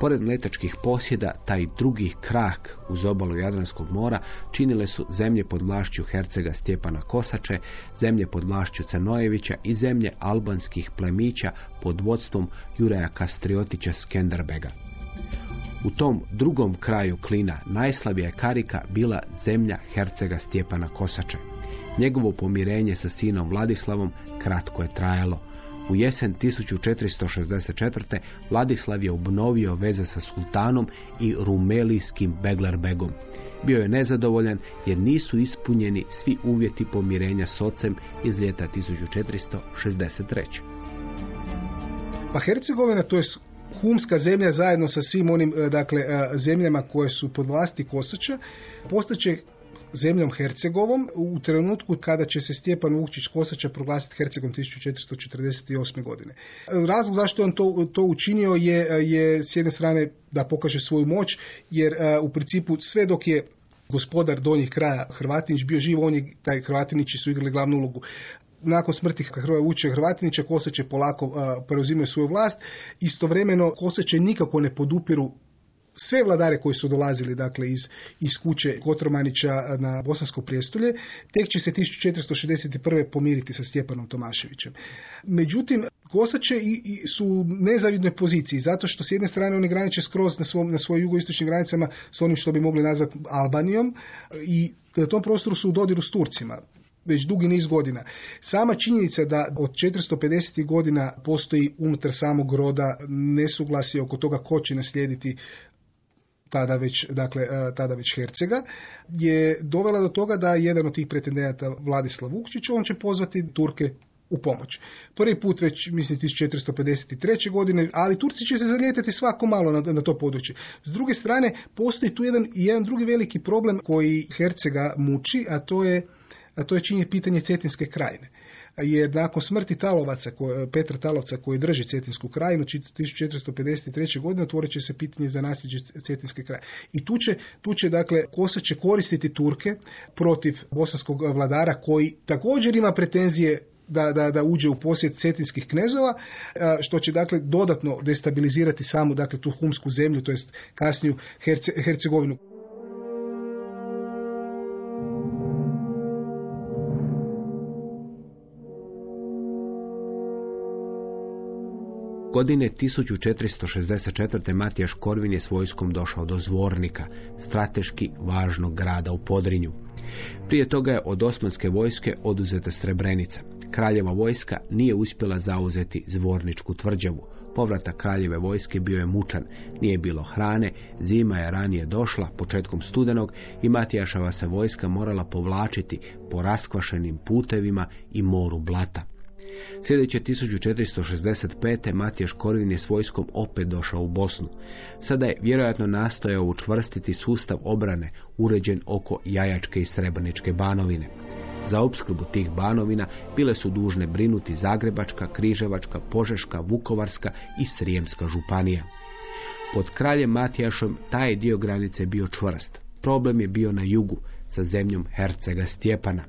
[SPEAKER 2] Pored mletačkih posjeda, taj drugi krak uz obalu Jadranskog mora činile su zemlje pod vlašću Hercega Stjepana Kosače, zemlje pod vlašću Crnojevića i zemlje albanskih plemića pod vodstvom Juraja Kastriotića Skenderbega. U tom drugom kraju klina najslabija karika bila zemlja Hercega Stjepana Kosače. Njegovo pomirenje sa sinom Vladislavom kratko je trajalo. U jesen 1464. Vladislav je obnovio veze sa sultanom i rumelijskim Beglerbegom. Bio je nezadovoljan jer nisu ispunjeni svi uvjeti pomirenja s ocem iz ljeta 1463.
[SPEAKER 4] Pa Hercegovina, to je humska zemlja zajedno sa svim onim dakle, zemljama koje su pod vlasti Kosača, postaće zemljom Hercegovom u trenutku kada će se Stjepan Vukčić Kosača proglasiti Hercegom 1448. godine. Razlog zašto je on to, to učinio je, je s jedne strane da pokaže svoju moć, jer u principu sve dok je gospodar donjih kraja Hrvatinić bio živ, on je, taj Hrvatinići su igrali glavnu ulogu nakon smrti Hrvoja Vuče Hrvatinića Kosače polako preuzimaju svoju vlast. Istovremeno Kosače nikako ne podupiru sve vladare koji su dolazili dakle iz, iz kuće Kotromanića na Bosansko prijestolje, tek će se 1461. pomiriti sa Stjepanom Tomaševićem. Međutim, Kosače i, i su u nezavidnoj poziciji, zato što s jedne strane oni graniče skroz na, svom, na svojim jugoistočnim granicama s onim što bi mogli nazvati Albanijom i na tom prostoru su u dodiru s Turcima već dugi niz godina. Sama činjenica da od 450. godina postoji unutar samog roda nesuglasje oko toga ko će naslijediti tada već, dakle, tada već Hercega, je dovela do toga da jedan od tih pretendenata Vladislav Vukčić, on će pozvati Turke u pomoć. Prvi put već, mislim, 1453. godine, ali Turci će se zalijetati svako malo na, na to područje. S druge strane, postoji tu jedan, jedan drugi veliki problem koji Hercega muči, a to je, a to je činje pitanje Cetinske krajine jer nakon smrti Talovaca, Petra Talovca koji drži Cetinsku krajinu 1453. godine otvorit će se pitanje za nasljeđe Cetinske kraje. I tu će, tu će dakle Kosa će koristiti Turke protiv bosanskog vladara koji također ima pretenzije da, da, da uđe u posjed cetinskih knezova, što će dakle dodatno destabilizirati samu dakle tu humsku zemlju, to jest kasniju Herce, Hercegovinu.
[SPEAKER 2] Godine 1464. Matijaš Korvin je s vojskom došao do Zvornika, strateški važnog grada u Podrinju. Prije toga je od osmanske vojske oduzeta Srebrenica. Kraljeva vojska nije uspjela zauzeti Zvorničku tvrđavu. Povratak kraljeve vojske bio je mučan, nije bilo hrane, zima je ranije došla, početkom studenog, i Matijašava se vojska morala povlačiti po raskvašenim putevima i moru blata. Sljedeće 1465. Matijaš Korvin je s vojskom opet došao u Bosnu. Sada je vjerojatno nastojao učvrstiti sustav obrane uređen oko Jajačke i Srebrničke banovine. Za opskrbu tih banovina bile su dužne brinuti Zagrebačka, Križevačka, Požeška, Vukovarska i Srijemska županija. Pod kraljem Matijašom taj dio granice bio čvrst. Problem je bio na jugu, sa zemljom Hercega Stjepana.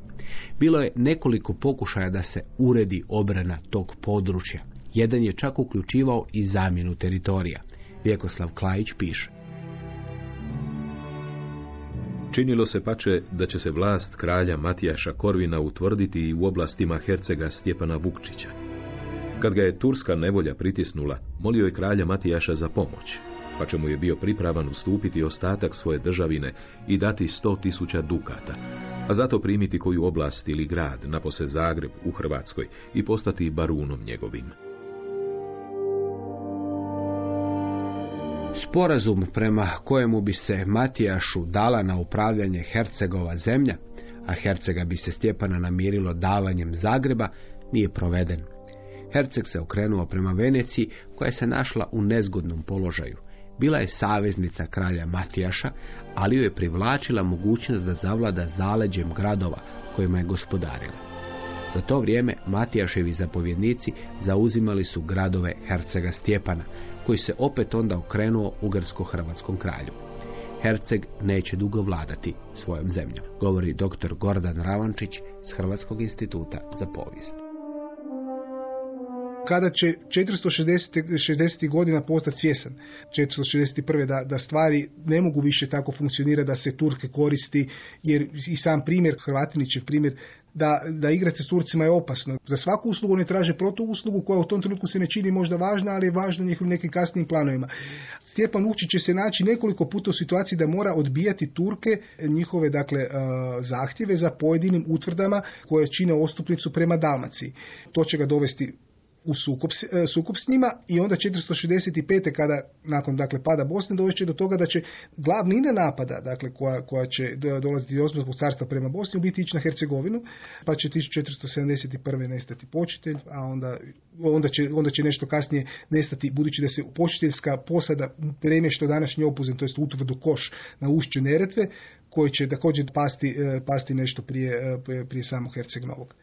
[SPEAKER 2] Bilo je nekoliko pokušaja da se uredi obrana tog područja. Jedan je čak uključivao i zamjenu teritorija. Vjekoslav Klajić piše.
[SPEAKER 3] Činilo se pače da će se vlast kralja Matijaša Korvina utvrditi i u oblastima hercega Stjepana Vukčića. Kad ga je turska nevolja pritisnula, molio je kralja Matijaša za pomoć, pa će mu je bio pripravan ustupiti ostatak svoje državine i dati sto tisuća dukata, a zato primiti koju oblast ili grad, napose Zagreb u Hrvatskoj i postati barunom njegovim.
[SPEAKER 2] Sporazum prema kojemu bi se Matijašu dala na upravljanje Hercegova zemlja, a Hercega bi se Stjepana namirilo davanjem Zagreba, nije proveden. Herceg se okrenuo prema Veneciji koja se našla u nezgodnom položaju. Bila je saveznica kralja Matijaša, ali ju je privlačila mogućnost da zavlada zaleđem gradova kojima je gospodarila. Za to vrijeme Matijaševi zapovjednici zauzimali su gradove Hercega Stjepana, koji se opet onda okrenuo ugarsko-hrvatskom kralju. Herceg neće dugo vladati svojom zemljom, govori dr. Gordan Ravančić s Hrvatskog instituta za povijest
[SPEAKER 4] kada će 460. godina postati svjesan, 461. Da, da stvari ne mogu više tako funkcionirati, da se Turke koristi, jer i sam primjer, Hrvatinićev primjer, da, da igrati s Turcima je opasno. Za svaku uslugu oni traže protuuslugu koja u tom trenutku se ne čini možda važna, ali je važna u njihovim nekim kasnijim planovima. Stjepan Vukčić će se naći nekoliko puta u situaciji da mora odbijati Turke njihove dakle e, zahtjeve za pojedinim utvrdama koje čine ostupnicu prema Dalmaciji. To će ga dovesti u sukob, e, sukob s njima i onda 465. kada nakon dakle pada Bosne doći do toga da će glavnina napada dakle koja, koja će dolaziti iz Osmanskog carstva prema Bosni biti ići na Hercegovinu pa će 1471. nestati počitelj a onda, onda, će, onda će nešto kasnije nestati budući da se počiteljska posada premješta današnji opuzen to jest utvrdu koš na ušću Neretve koji će također pasti, e, pasti nešto prije, e, prije samog Herceg Novog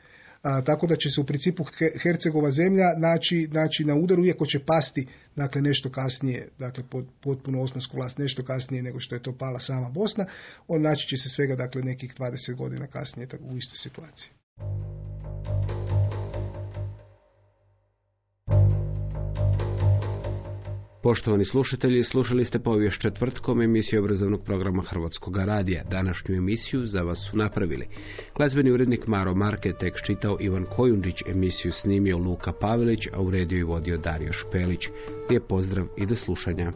[SPEAKER 4] tako da će se u principu Hercegova zemlja naći, naći na udaru, iako će pasti dakle, nešto kasnije, dakle pod, potpuno osmansku vlast, nešto kasnije nego što je to pala sama Bosna, on naći će se svega dakle, nekih 20 godina kasnije u istoj situaciji.
[SPEAKER 2] Poštovani slušatelji, slušali ste povijest četvrtkom emisiju obrazovnog programa Hrvatskog radija. Današnju emisiju za vas su napravili. Glazbeni urednik Maro Marke tekst čitao Ivan Kojundić, emisiju snimio Luka Pavelić, a u rediju i vodio Dario Špelić. Lijep pozdrav i do slušanja.